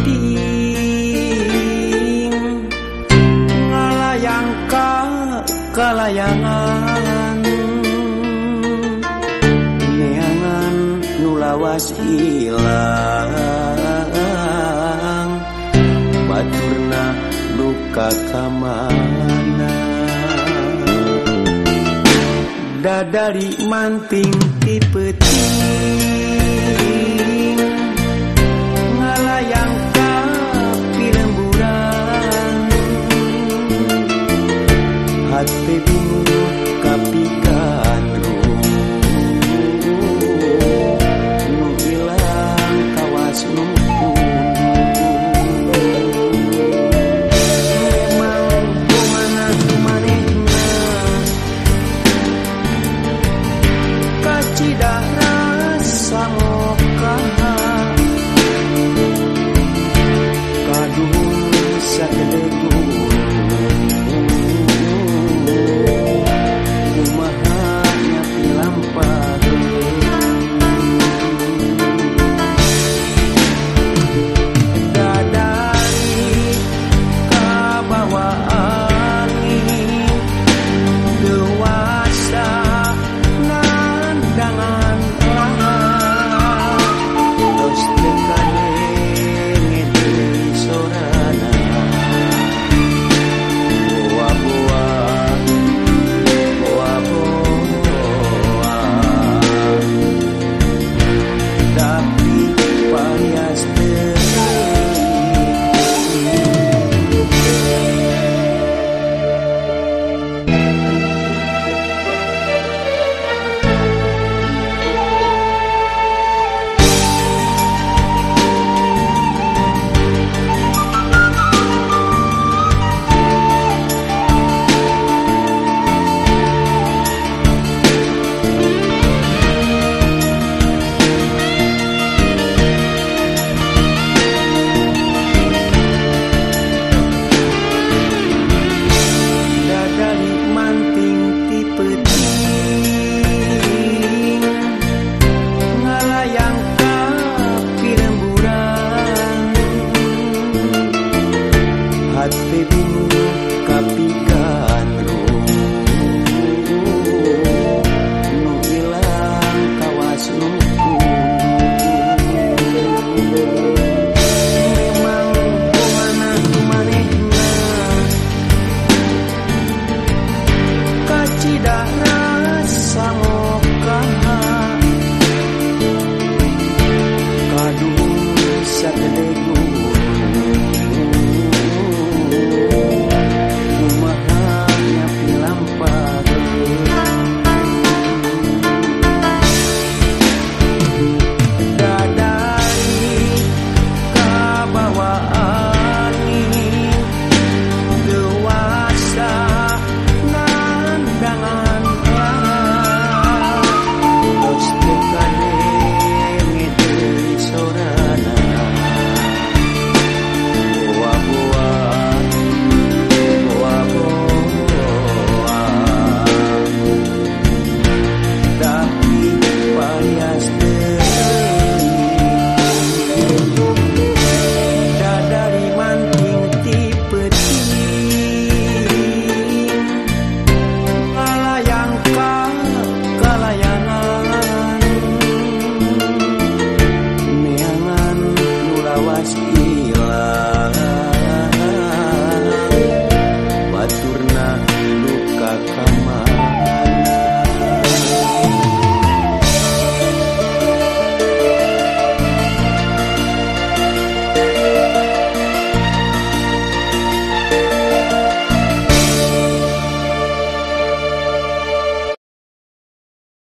gading ngalayang ka kalayangan neangan nulawas ilang baturna duka kamana. Dadari manting tipe peting hati bin